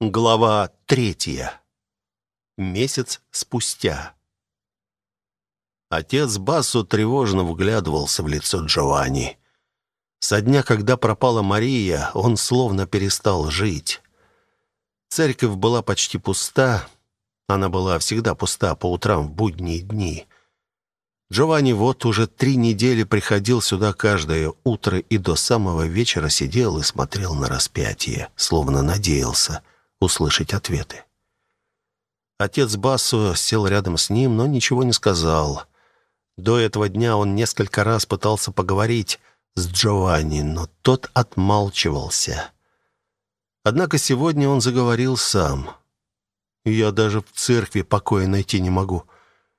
Глава третья. Месяц спустя. Отец Бассо тревожно вглядывался в лицо Джованни. Со дня, когда пропала Мария, он словно перестал жить. Церковь была почти пуста. Она была всегда пуста по утрам в будние дни. Джованни вот уже три недели приходил сюда каждое утро и до самого вечера сидел и смотрел на распятие, словно надеялся — услышать ответы. Отец Бассо сел рядом с ним, но ничего не сказал. До этого дня он несколько раз пытался поговорить с Джованни, но тот отмалчивался. Однако сегодня он заговорил сам. «Я даже в церкви покоя найти не могу.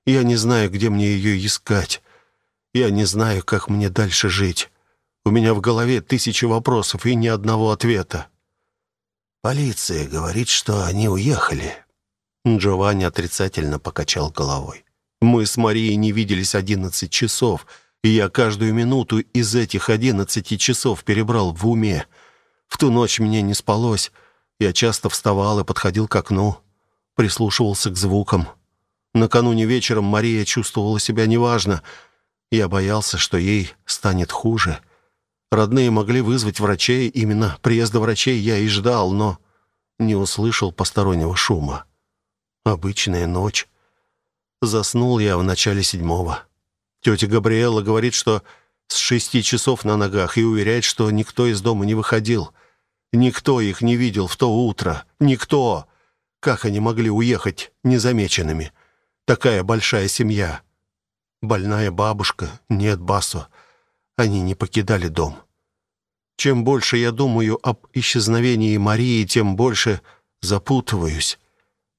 Я не знаю, где мне ее искать. Я не знаю, как мне дальше жить. У меня в голове тысячи вопросов и ни одного ответа». Полиция говорит, что они уехали. Джованни отрицательно покачал головой. Мы с Марией не виделись одиннадцать часов, и я каждую минуту из этих одиннадцати часов перебрал в уме. В ту ночь мне не спалось. Я часто вставал и подходил к окну, прислушивался к звукам. Накануне вечером Мария чувствовала себя неважно. Я боялся, что ей станет хуже. Родные могли вызвать врачей. Именно приезда врачей я и ждал, но не услышал постороннего шума. Обычная ночь. Заснул я в начале седьмого. Тетя Габриэла говорит, что с шести часов на ногах и уверяет, что никто из дома не выходил. Никто их не видел в то утро. Никто. Как они могли уехать незамеченными? Такая большая семья. Больная бабушка. Нет, Басо. Они не покидали дом. Чем больше я думаю об исчезновении Марии, тем больше запутываюсь.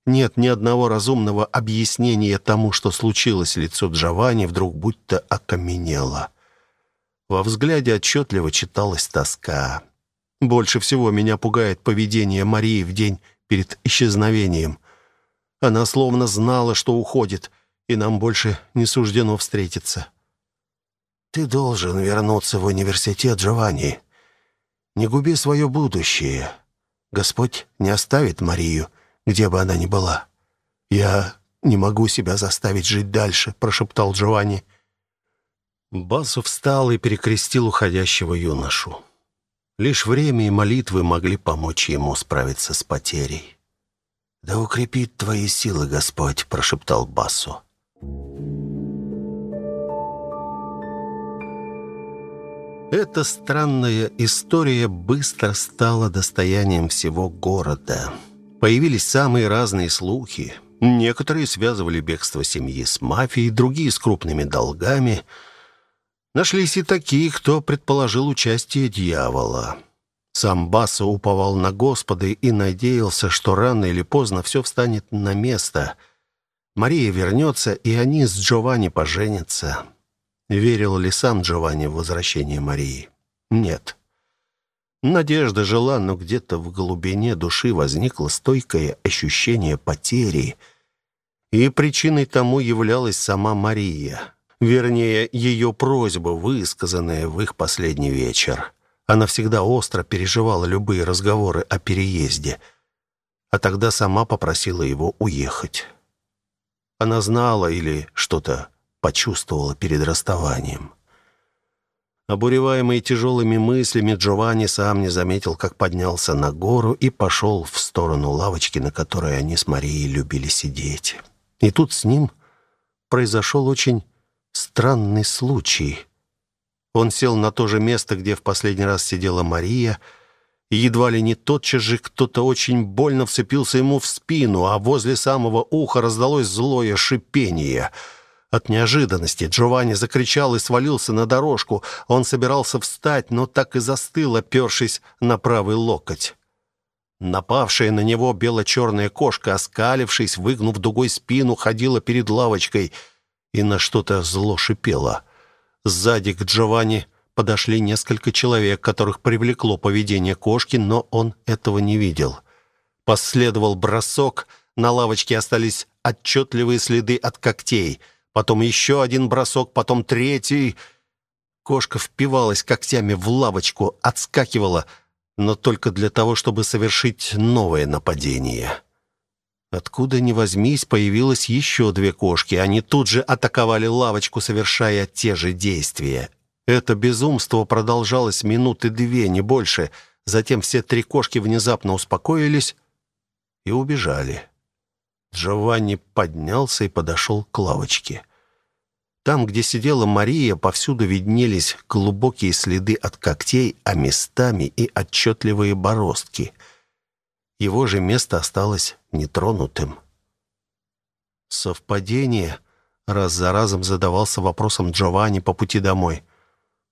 Нет ни одного разумного объяснения тому, что случилось. Лицо Джованни вдруг будто окаменело. Во взгляде отчетливо читалась тоска. Больше всего меня пугает поведение Марии в день перед исчезновением. Она словно знала, что уходит, и нам больше не суждено встретиться. Ты должен вернуться в университет, Джованни. Не губи свое будущее. Господь не оставит Марию, где бы она ни была. Я не могу себя заставить жить дальше, прошептал Джованни. Басу встал и перекрестил уходящего юношу. Лишь время и молитвы могли помочь ему справиться с потерей. «Да укрепит твои силы, Господь», — прошептал Басу. Эта странная история быстро стала достоянием всего города. Появились самые разные слухи. Некоторые связывали бегство семьи с мафией, другие с крупными долгами. Нашлись и такие, кто предположил участие дьявола. Сам Басса уповал на Господа и надеялся, что рано или поздно все встанет на место. Мария вернется, и они с Джованни поженятся. Верил ли сам Джованни в возвращение Марии? Нет. Надежда жила, но где-то в глубине души возникло стойкое ощущение потери. И причиной тому являлась сама Мария. Вернее, ее просьба, высказанная в их последний вечер. Она всегда остро переживала любые разговоры о переезде, а тогда сама попросила его уехать. Она знала или что-то почувствовала перед расставанием. Обуреваемый тяжелыми мыслями, Джованни сам не заметил, как поднялся на гору и пошел в сторону лавочки, на которой они с Марией любили сидеть. И тут с ним произошел очень странный случай. Он сел на то же место, где в последний раз сидела Мария, и едва ли не тотчас же кто-то очень больно вцепился ему в спину, а возле самого уха раздалось злое шипение — от неожиданности Джованни закричал и свалился на дорожку. Он собирался встать, но так и застыл, опершись на правый локоть. Напавшая на него бело-черная кошка, оскалившись, выгнув дугой спину, ходила перед лавочкой и на что-то зло шипела. Сзади к Джованни подошли несколько человек, которых привлекло поведение кошки, но он этого не видел. Последовал бросок, на лавочке остались отчетливые следы от когтей — потом еще один бросок, потом третий. Кошка впивалась когтями в лавочку, отскакивала. но только для того, чтобы совершить новое нападение. Откуда ни возьмись, появилось еще две кошки. Они тут же атаковали лавочку, совершая те же действия. Это безумство продолжалось минуты две, не больше. Затем все три кошки внезапно успокоились и убежали. Джованни поднялся и подошел к лавочке. Там, где сидела Мария, повсюду виднелись глубокие следы от когтей, а местами и отчетливые бороздки. Его же место осталось нетронутым. Совпадение раз за разом задавался вопросом Джованни по пути домой.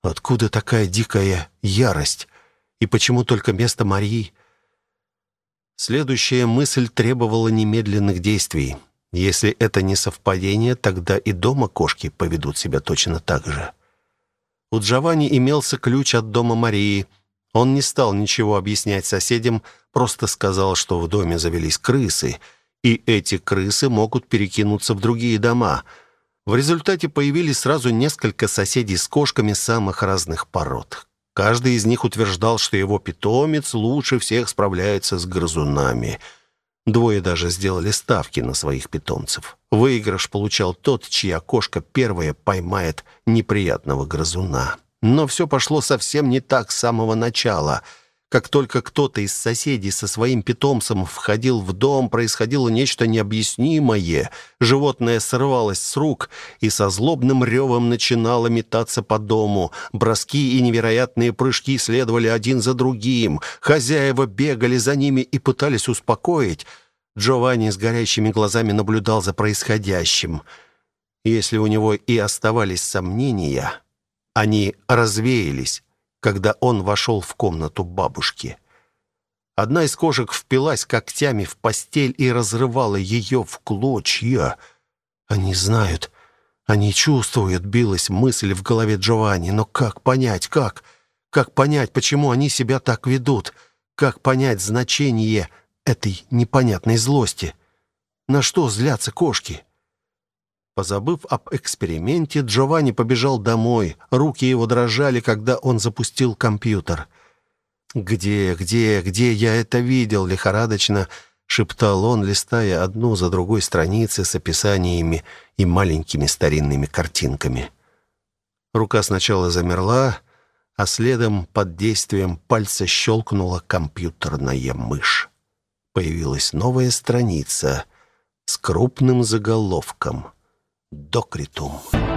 Откуда такая дикая ярость? И почему только место Марии? Следующая мысль требовала немедленных действий. Если это не совпадение, тогда и дома кошки поведут себя точно так же. У Джованни имелся ключ от дома Марии. Он не стал ничего объяснять соседям, просто сказал, что в доме завелись крысы, и эти крысы могут перекинуться в другие дома. В результате появились сразу несколько соседей с кошками самых разных пород. Каждый из них утверждал, что его питомец лучше всех справляется с грызунами – Двое даже сделали ставки на своих питомцев. Выигрыш получал тот, чья кошка первая поймает неприятного грызуна. Но все пошло совсем не так с самого начала – как только кто-то из соседей со своим питомцем входил в дом, происходило нечто необъяснимое. Животное срывалось с рук и со злобным ревом начинало метаться по дому. Броски и невероятные прыжки следовали один за другим. Хозяева бегали за ними и пытались успокоить. Джованни с горящими глазами наблюдал за происходящим. Если у него и оставались сомнения, они развеялись когда он вошел в комнату бабушки. Одна из кошек впилась когтями в постель и разрывала ее в клочья. Они знают, они чувствуют, билась мысль в голове Джованни. Но как понять, как? Как понять, почему они себя так ведут? Как понять значение этой непонятной злости? На что злятся кошки? Позабыв об эксперименте, Джованни побежал домой. Руки его дрожали, когда он запустил компьютер. «Где, где, где я это видел?» — лихорадочно шептал он, листая одну за другой страницы с описаниями и маленькими старинными картинками. Рука сначала замерла, а следом под действием пальца щелкнула компьютерная мышь. Появилась новая страница с крупным заголовком — do.